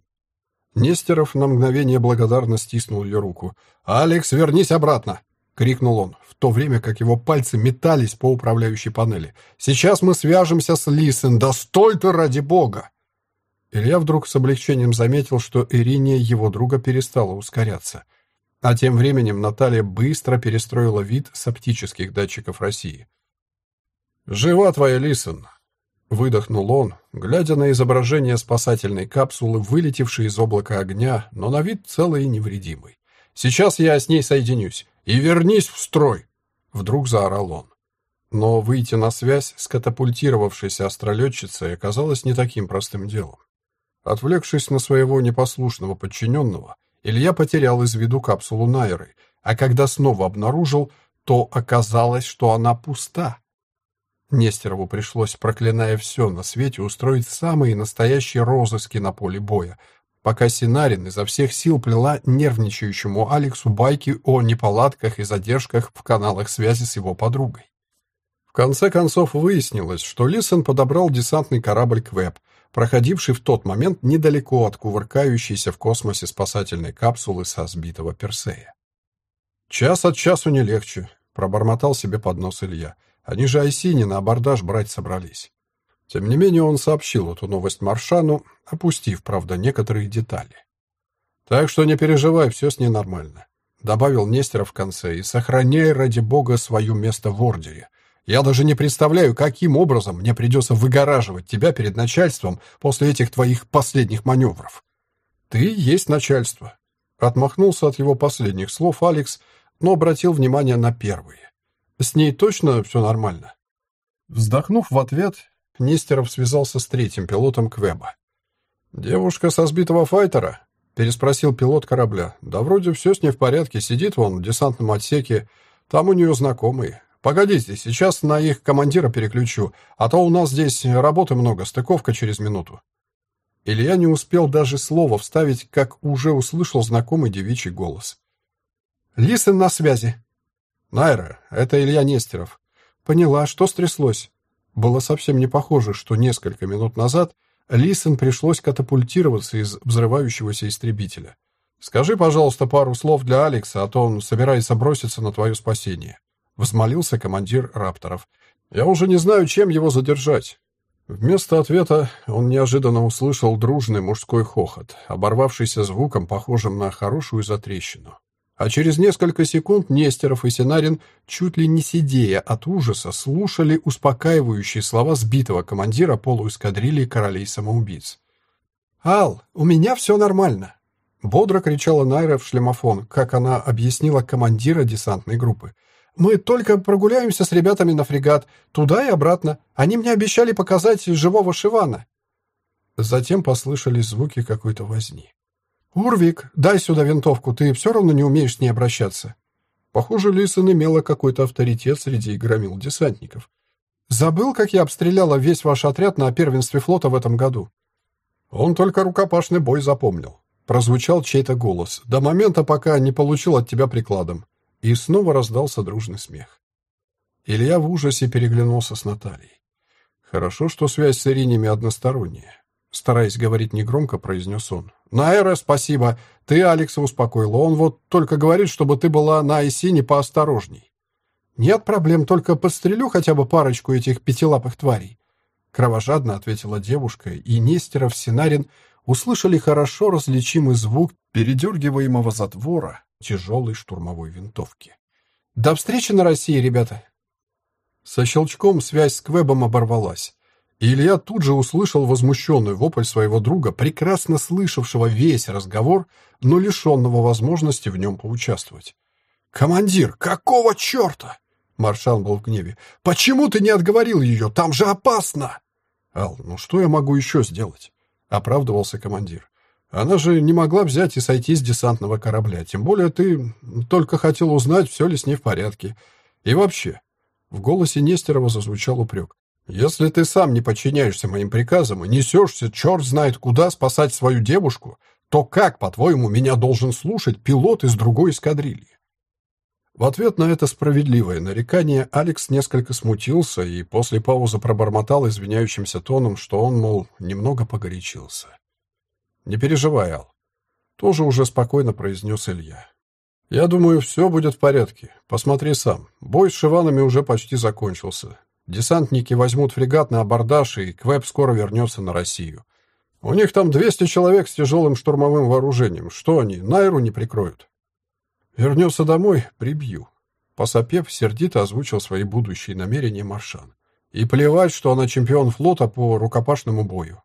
Нестеров на мгновение благодарно стиснул ее руку. «Алекс, вернись обратно!» — крикнул он, в то время как его пальцы метались по управляющей панели. «Сейчас мы свяжемся с Лисен, да стой ты ради бога!» Илья вдруг с облегчением заметил, что Ирине его друга перестала ускоряться. А тем временем Наталья быстро перестроила вид с оптических датчиков России. «Жива твоя Лисен!» — выдохнул он, глядя на изображение спасательной капсулы, вылетевшей из облака огня, но на вид целой и невредимой. «Сейчас я с ней соединюсь. «И вернись в строй!» — вдруг заорал он. Но выйти на связь с катапультировавшейся астролетчицей оказалось не таким простым делом. Отвлекшись на своего непослушного подчиненного, Илья потерял из виду капсулу Найры, а когда снова обнаружил, то оказалось, что она пуста. Нестерову пришлось, проклиная все на свете, устроить самые настоящие розыски на поле боя, пока Синарин изо всех сил плела нервничающему Алексу байки о неполадках и задержках в каналах связи с его подругой. В конце концов выяснилось, что Лисон подобрал десантный корабль «Квеб», проходивший в тот момент недалеко от кувыркающейся в космосе спасательной капсулы со сбитого Персея. «Час от часу не легче», — пробормотал себе под нос Илья. «Они же Айсини на абордаж брать собрались». Тем не менее он сообщил эту новость Маршану, опустив, правда, некоторые детали. «Так что не переживай, все с ней нормально», — добавил Нестеров в конце, «и сохраняй, ради бога, свое место в ордере. Я даже не представляю, каким образом мне придется выгораживать тебя перед начальством после этих твоих последних маневров». «Ты есть начальство», — отмахнулся от его последних слов Алекс, но обратил внимание на первые. «С ней точно все нормально?» Вздохнув в ответ, Нестеров связался с третьим пилотом Квеба. «Девушка со сбитого файтера?» — переспросил пилот корабля. «Да вроде все с ней в порядке, сидит вон в десантном отсеке. Там у нее знакомые. Погодите, сейчас на их командира переключу, а то у нас здесь работы много, стыковка через минуту». Илья не успел даже слова вставить, как уже услышал знакомый девичий голос. «Лисен на связи». «Найра, это Илья Нестеров». «Поняла, что стряслось?» Было совсем не похоже, что несколько минут назад Лисен пришлось катапультироваться из взрывающегося истребителя. «Скажи, пожалуйста, пару слов для Алекса, а то он собирается броситься на твое спасение», — взмолился командир рапторов. «Я уже не знаю, чем его задержать». Вместо ответа он неожиданно услышал дружный мужской хохот, оборвавшийся звуком, похожим на хорошую затрещину. А через несколько секунд Нестеров и Синарин, чуть ли не сидея от ужаса, слушали успокаивающие слова сбитого командира полуэскадрильи королей-самоубийц. «Ал, у меня все нормально!» Бодро кричала Найра в шлемофон, как она объяснила командира десантной группы. «Мы только прогуляемся с ребятами на фрегат, туда и обратно. Они мне обещали показать живого Шивана». Затем послышались звуки какой-то возни. «Урвик, дай сюда винтовку, ты все равно не умеешь с ней обращаться». Похоже, Лисон имела какой-то авторитет среди громил десантников. «Забыл, как я обстреляла весь ваш отряд на первенстве флота в этом году?» Он только рукопашный бой запомнил. Прозвучал чей-то голос, до момента, пока не получил от тебя прикладом. И снова раздался дружный смех. Илья в ужасе переглянулся с Натальей. Хорошо, что связь с Иринями односторонняя. Стараясь говорить негромко, произнес он. «Найра, спасибо. Ты Алекса успокоила. Он вот только говорит, чтобы ты была на Айсине поосторожней». «Нет проблем, только подстрелю хотя бы парочку этих пятилапых тварей». кровожадно ответила девушка, и Нестеров Синарин услышали хорошо различимый звук передергиваемого затвора тяжелой штурмовой винтовки. «До встречи на России, ребята!» Со щелчком связь с Квебом оборвалась. И Илья тут же услышал возмущенный вопль своего друга, прекрасно слышавшего весь разговор, но лишенного возможности в нем поучаствовать. «Командир, какого черта?» Маршал был в гневе. «Почему ты не отговорил ее? Там же опасно!» «Ал, ну что я могу еще сделать?» Оправдывался командир. «Она же не могла взять и сойти с десантного корабля. Тем более ты только хотел узнать, все ли с ней в порядке. И вообще...» В голосе Нестерова зазвучал упрек. «Если ты сам не подчиняешься моим приказам и несешься черт знает куда спасать свою девушку, то как, по-твоему, меня должен слушать пилот из другой эскадрильи?» В ответ на это справедливое нарекание Алекс несколько смутился и после паузы пробормотал извиняющимся тоном, что он, мол, немного погорячился. «Не переживай, Ал», — тоже уже спокойно произнес Илья. «Я думаю, все будет в порядке. Посмотри сам. Бой с шиванами уже почти закончился. Десантники возьмут фрегат на абордаж, и Квеб скоро вернется на Россию. У них там 200 человек с тяжелым штурмовым вооружением. Что они, Найру не прикроют?» Вернется домой, прибью. Посопев, сердито озвучил свои будущие намерения Маршан. И плевать, что она чемпион флота по рукопашному бою.